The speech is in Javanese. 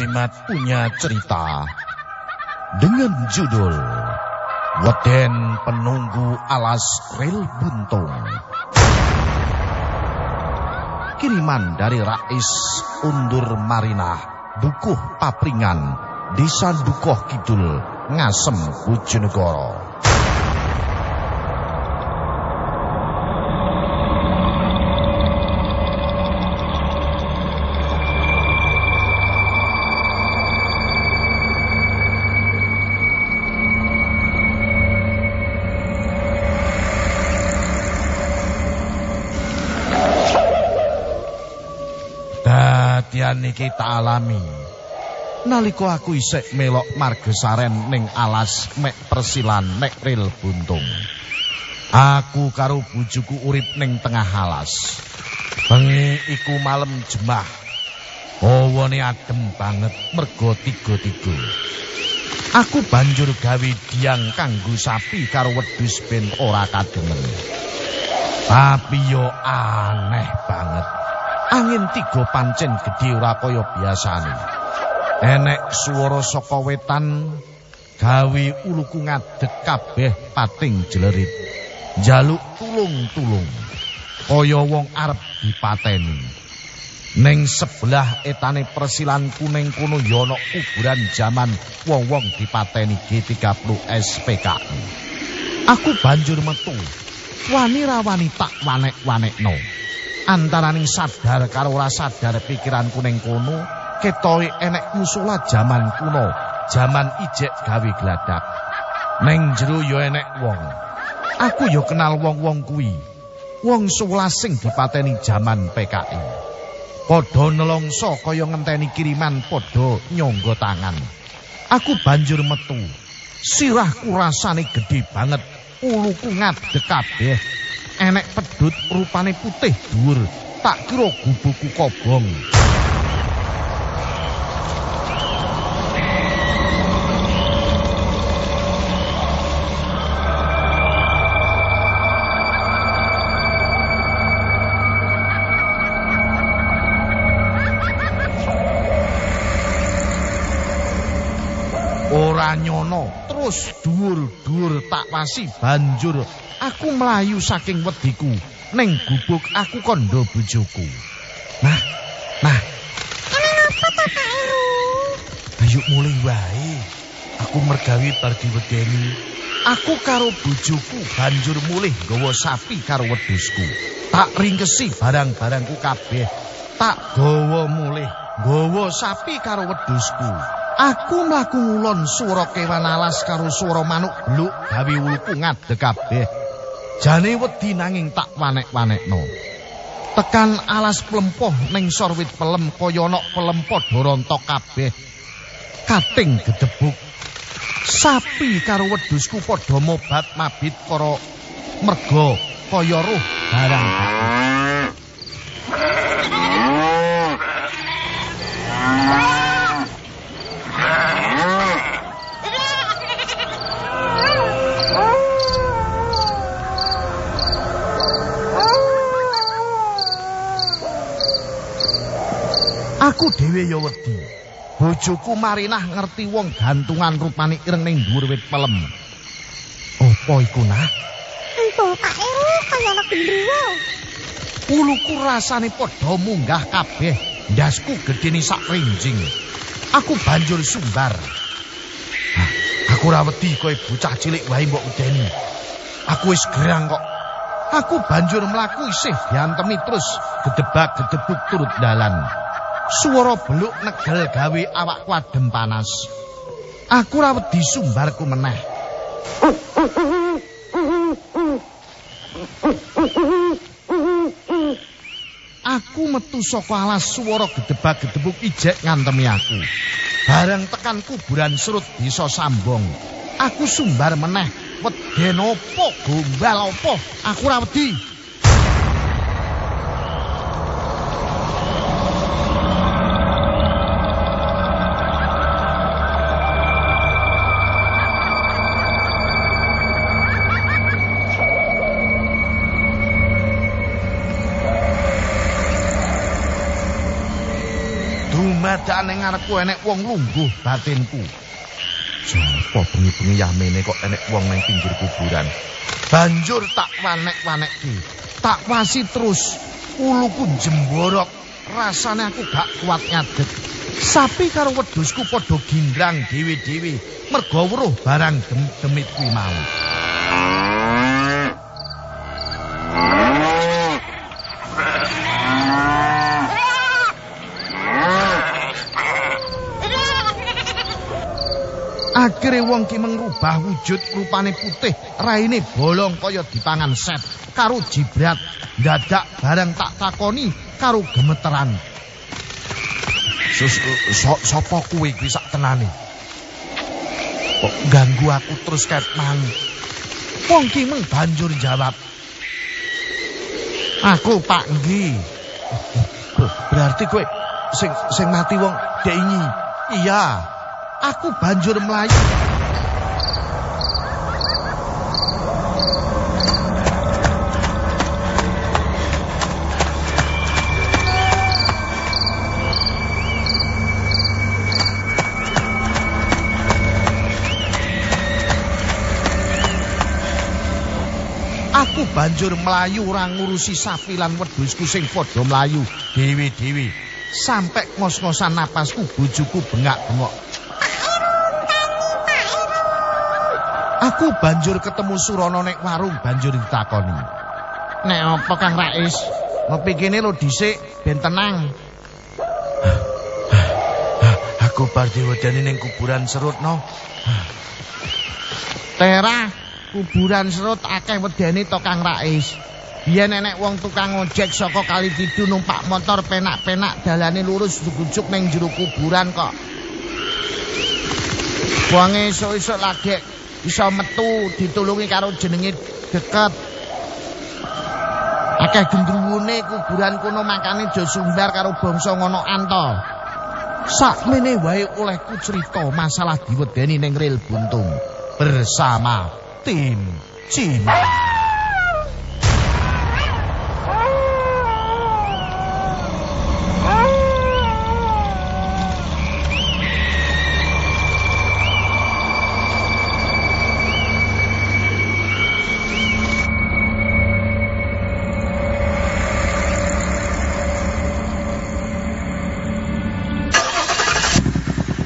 Jimat punya cerita dengan judul Weden Penunggu Alas Rel Buntung. Kiriman dari Rais Undur Marinah, Dukuh Papringan, Desa Dukuh Kidul, Ngasem Bojonegoro. Dadian iki tak alami. Nalika aku isik melok margesaren ning alas mek persilan nek ril buntung. Aku karo bojoku urip ning tengah alas. Bengi iku malam jemah. Hawane adem banget mergo tiga-tiga. Aku banjur gawe diang kanggo sapi karo wedhus ben ora kademen. Tapi yo aneh banget. Angin tiga pancen gedhe ora kaya biasane. Enek swara saka wetan gawe uluku ngadeg kabeh pating jlerit. Jaluk tulung-tulung. Kaya wong arep dipateni. Ning sebelah etane persilan kuning kono ya ana kuburan jaman wong-wong dipateni G30 SPKI. Aku banjur metu. Wani rawani tak wanek-wanekno. Antaraning sadar karo ora sadar pikiran kuning kono, ketoke enek musala jaman kuno, jaman ijek gawe gladak. Ning jero ya enek wong. Aku ya kenal wong-wong kuwi. Wong 11 sing dipateni jaman PKI. Padha nelongso kaya ngenteni kiriman padha nyangga tangan. Aku banjur metu. Sirahku rasane gedhe banget, uluku ngadeg kabeh. Enek pedhut rupane putih dhuwur, tak kira gubuku kobong. Ora nyono, terus dhuwur-dhuwur tak wasi banjur aku mlayu saking wediku ning gubuk aku kandha bojoku. Nah, nah, to Pak Eru? ayo mulai wae. Aku mergawe bar diwedeni. Aku karo bojoku banjur mulih nggawa sapi karo wedhusku. Tak ringkesi barang-barangku kabeh. Tak gawa mulih nggawa sapi karo wedhusku. Aku mlaku ngulon swara kewan alas karo swara manuk bluk gawe wuluku ngadeg kabeh. Jane wedi nanging tak wanek-wanekno. Tekan alas plempoh ning sorwit pelem kaya ana pelem padha rontok kabeh. Kating gedebuk. Sapi karo wedhusku padha mobat mabit karo merga kaya ruh barang gaib. Aku dhewe ya wedi. Bojoku Marinah ngerti wong gantungan rupane ireng ning dhuwur wit pelem. Apa iku nah? Entong Pak Eru kaya ana gendruwo. Uluku rasane padha munggah kabeh. Ndasku gedene sak rinjing. Aku banjur sumbar. Hah, aku ora wedi kowe bocah cilik wae mbok udeni. Aku wis gerang kok. Aku banjur mlaku isih diantemi terus gedebak-gedebuk turut dalan. Suara beluk negel gawe awakku adem panas. Aku ora wedi sumbarku meneh. Aku metu saka alas swara gedebak-gedebuk ijek ngantemi aku. Bareng tekan kuburan surut desa Sambong. Aku sumbar meneh. Weden apa gombal apa? Aku ora wedi. Dumadane ngarepku enek wong lungguh batinku. Sopo bengi-bengi yamene kok enek wong nang pinggir kuburan. Banjur tak wanek-wanekke. Tak wasi terus. Uluku jemborok. Rasane aku gak kuat ngadeg. Sapi karo wedhusku padha gindrang dewi-dewi. Mergo weruh barang dem-demit kuwi mau. Akhire wong ki mengrubah wujud rupane putih, raine bolong kaya dipangan set. Karo jibrat, dadak barang tak takoni karo gemeteran. Sus so, sapa kuwi kuwi sak tenane? Kok ganggu aku terus ket mang. Wong ki meng banjur jawab. Aku Pak Nggi. Berarti kowe sing sing mati wong Denyi. Iya. Aku banjur melayu. Aku banjur melayu ora ngurusi sapi lan wedhusku sing padha melayu dewi-dewi. Sampai ngos-ngosan napasku bojoku bengak-bengok. Aku banjur ketemu Surono nek warung banjur ditakoni. Nek apa Kang Rais? Ngopi kene lho dhisik ben tenang. Aku bar diwedani ning kuburan serut no. Tera, kuburan serut akeh wedeni to Kang Rais. Biyen enek wong tukang ojek saka kali tidu numpak motor penak-penak dalane lurus jujuk ning jero kuburan kok. Wonge esuk-esuk lagi iso metu ditulungi karo jenenge deket. Akeh gendruwune kuburan kono makane aja sumbar karo bangsa ngono anto. Sakmene wae olehku cerita masalah diwedeni ning rel buntung bersama tim Cina.